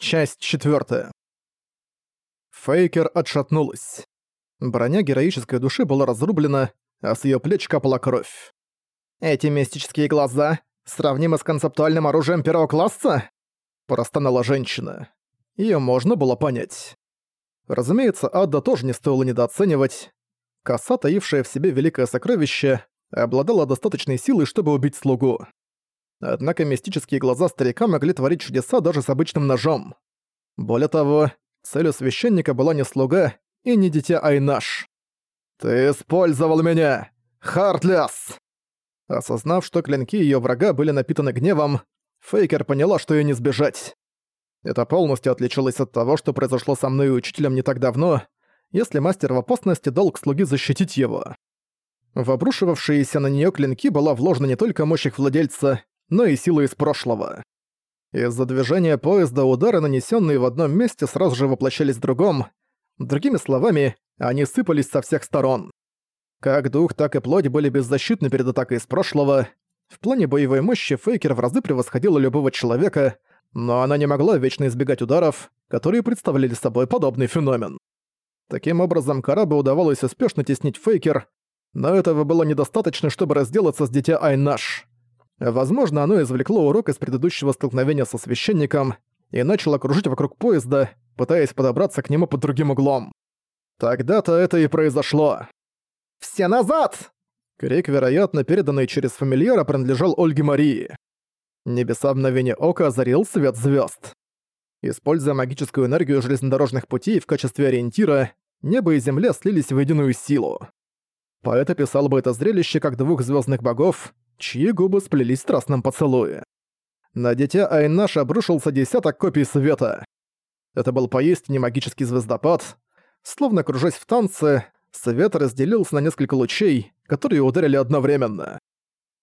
Часть четвертая. Фейкер отшатнулась. Броня героической души была разрублена, а с ее плеч капала кровь. «Эти мистические глаза сравнимы с концептуальным оружием первого класса?» Простонала женщина. Ее можно было понять. Разумеется, Адда тоже не стоило недооценивать. Коса, таившая в себе великое сокровище, обладала достаточной силой, чтобы убить слугу. Однако мистические глаза старика могли творить чудеса даже с обычным ножом. Более того, целью священника была не слуга и не дитя Айнаш. «Ты использовал меня! Хартлес!» Осознав, что клинки ее врага были напитаны гневом, Фейкер поняла, что ее не сбежать. Это полностью отличалось от того, что произошло со мной и учителем не так давно, если мастер в опасности долг слуги защитить его. В обрушивавшиеся на нее клинки была вложена не только мощь их владельца, но и сила из прошлого. Из-за движения поезда удары, нанесенные в одном месте, сразу же воплощались в другом. Другими словами, они сыпались со всех сторон. Как дух, так и плоть были беззащитны перед атакой из прошлого. В плане боевой мощи Фейкер в разы превосходила любого человека, но она не могла вечно избегать ударов, которые представляли собой подобный феномен. Таким образом, Карабе удавалось успешно теснить Фейкер, но этого было недостаточно, чтобы разделаться с дитя Айнаш. Возможно, оно извлекло урок из предыдущего столкновения со священником и начало кружить вокруг поезда, пытаясь подобраться к нему под другим углом. Тогда-то это и произошло. «Все назад!» Крик, вероятно, переданный через фамильяра, принадлежал Ольге Марии. Небеса мгновения ока озарил свет звезд. Используя магическую энергию железнодорожных путей в качестве ориентира, небо и земля слились в единую силу. Поэт описал бы это зрелище как двух звездных богов, чьи губы сплелись в страстном поцелуе. На дитя Айнаш обрушился десяток копий света. Это был поистине магический звездопад. Словно кружась в танце, свет разделился на несколько лучей, которые ударили одновременно.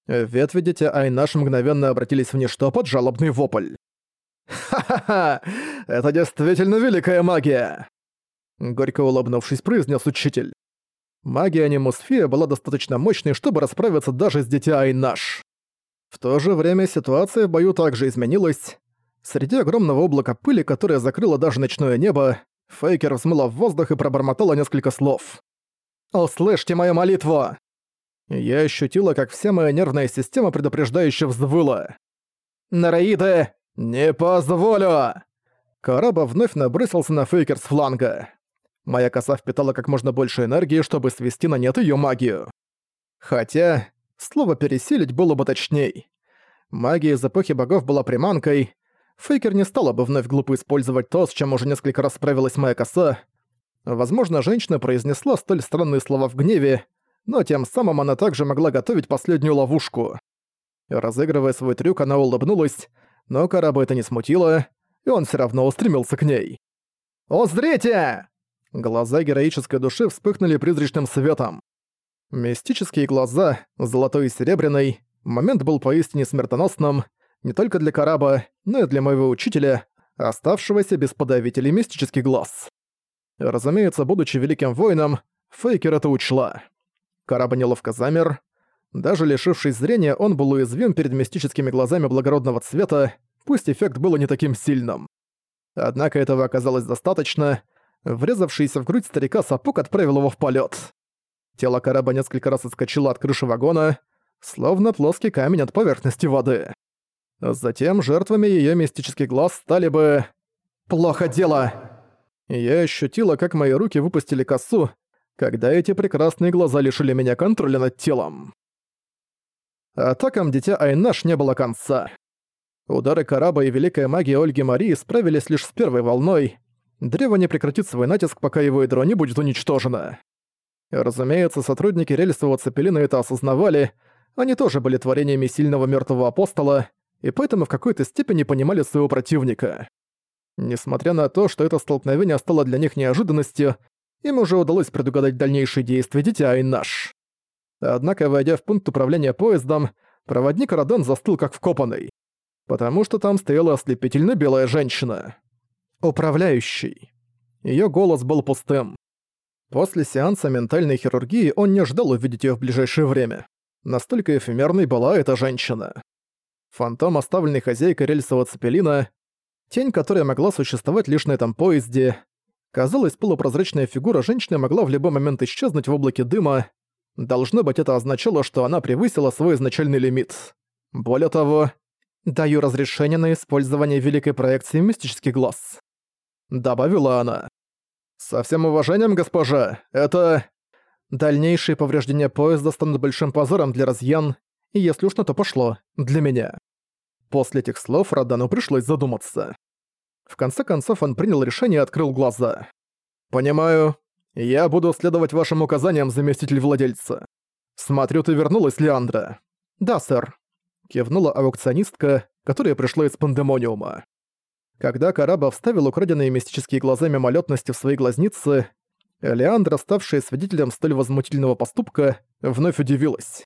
Ветви дитя Айнаш мгновенно обратились в ничто под жалобный вопль. «Ха-ха-ха! Это действительно великая магия!» Горько улыбнувшись, произнес учитель. Магия анимусфия была достаточно мощной, чтобы расправиться даже с дитя Айнаш. В то же время ситуация в бою также изменилась. Среди огромного облака пыли, которое закрыло даже ночное небо, Фейкер взмыла в воздух и пробормотала несколько слов. «Услышьте мою молитву!» Я ощутила, как вся моя нервная система предупреждающе взвыла. «Нараиды, не позволю!» Караба вновь набросился на Фейкер с фланга. Моя коса впитала как можно больше энергии, чтобы свести на нет её магию. Хотя, слово «пересилить» было бы точней. Магия из эпохи богов была приманкой. Фейкер не стала бы вновь глупо использовать то, с чем уже несколько раз справилась моя коса. Возможно, женщина произнесла столь странные слова в гневе, но тем самым она также могла готовить последнюю ловушку. Разыгрывая свой трюк, она улыбнулась, но Караба это не смутило, и он все равно устремился к ней. «Узрите!» Глаза героической души вспыхнули призрачным светом. Мистические глаза, золотой и серебряный, момент был поистине смертоносным, не только для Караба, но и для моего учителя, оставшегося без подавителей мистических глаз. Разумеется, будучи великим воином, Фейкер это учла. Караба неловко замер. Даже лишившись зрения, он был уязвим перед мистическими глазами благородного цвета, пусть эффект был не таким сильным. Однако этого оказалось достаточно, Врезавшийся в грудь старика сапог отправил его в полет. Тело кораба несколько раз отскочило от крыши вагона, словно плоский камень от поверхности воды. Затем жертвами ее мистических глаз стали бы... «Плохо дело!» Я ощутила, как мои руки выпустили косу, когда эти прекрасные глаза лишили меня контроля над телом. Атакам Дитя Айнаш не было конца. Удары Караба и Великая Магия Ольги Марии справились лишь с первой волной, Древо не прекратит свой натиск, пока его ядро не будет уничтожено. Разумеется, сотрудники рельсового цепелина это осознавали, они тоже были творениями сильного мертвого апостола, и поэтому в какой-то степени понимали своего противника. Несмотря на то, что это столкновение стало для них неожиданностью, им уже удалось предугадать дальнейшие действия Дитя и наш. Однако, войдя в пункт управления поездом, проводник Радон застыл как вкопанный, потому что там стояла ослепительно белая женщина. Управляющий. Её голос был пустым. После сеанса ментальной хирургии он не ждал увидеть её в ближайшее время. Настолько эфемерной была эта женщина. Фантом, оставленный хозяйкой рельсового цепелина, Тень, которая могла существовать лишь на этом поезде. Казалось, полупрозрачная фигура женщины могла в любой момент исчезнуть в облаке дыма. Должно быть, это означало, что она превысила свой изначальный лимит. Более того, даю разрешение на использование великой проекции «Мистический глаз». Добавила она. «Со всем уважением, госпожа, это...» Дальнейшие повреждения поезда станут большим позором для разъян, и если уж на то пошло, для меня. После этих слов Радану пришлось задуматься. В конце концов он принял решение и открыл глаза. «Понимаю. Я буду следовать вашим указаниям, заместитель владельца. Смотрю, ты вернулась, Леандра». «Да, сэр», — кивнула аукционистка, которая пришла из пандемониума. Когда Караба вставил украденные мистические глаза мимолетности в свои глазницы, Леандра, ставшая свидетелем столь возмутительного поступка, вновь удивилась.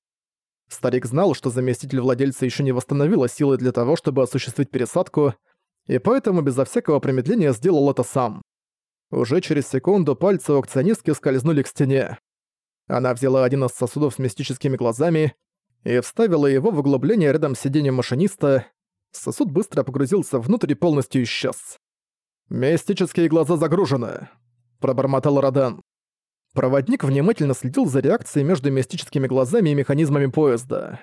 Старик знал, что заместитель владельца еще не восстановила силы для того, чтобы осуществить пересадку, и поэтому безо всякого промедления сделал это сам. Уже через секунду пальцы аукционистки скользнули к стене. Она взяла один из сосудов с мистическими глазами и вставила его в углубление рядом с сиденьем машиниста. Сосуд быстро погрузился внутрь и полностью исчез. «Мистические глаза загружены», пробормотал Радан. Проводник внимательно следил за реакцией между мистическими глазами и механизмами поезда.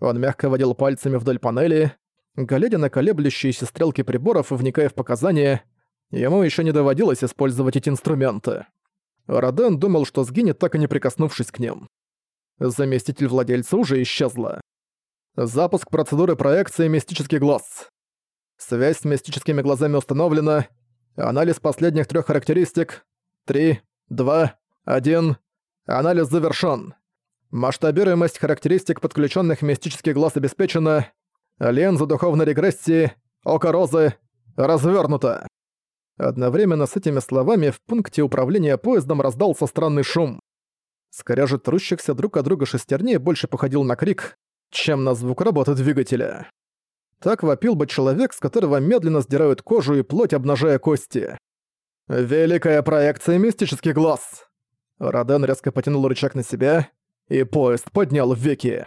Он мягко водил пальцами вдоль панели, глядя на колеблющиеся стрелки приборов и вникая в показания, ему еще не доводилось использовать эти инструменты. Роден думал, что сгинет, так и не прикоснувшись к ним. Заместитель владельца уже исчезла. Запуск процедуры проекции «Мистический глаз». Связь с мистическими глазами установлена, Анализ последних трех характеристик. Три, два, один. Анализ завершён. Масштабируемость характеристик подключенных мистических глаз обеспечена. Ленза духовной регрессии, око розы, развернуто. Одновременно с этими словами в пункте управления поездом раздался странный шум. Скорежет трущихся друг от друга шестерней больше походил на крик, чем на звук работы двигателя. Так вопил бы человек, с которого медленно сдирают кожу и плоть, обнажая кости. «Великая проекция мистический глаз!» Роден резко потянул рычаг на себя, и поезд поднял веки.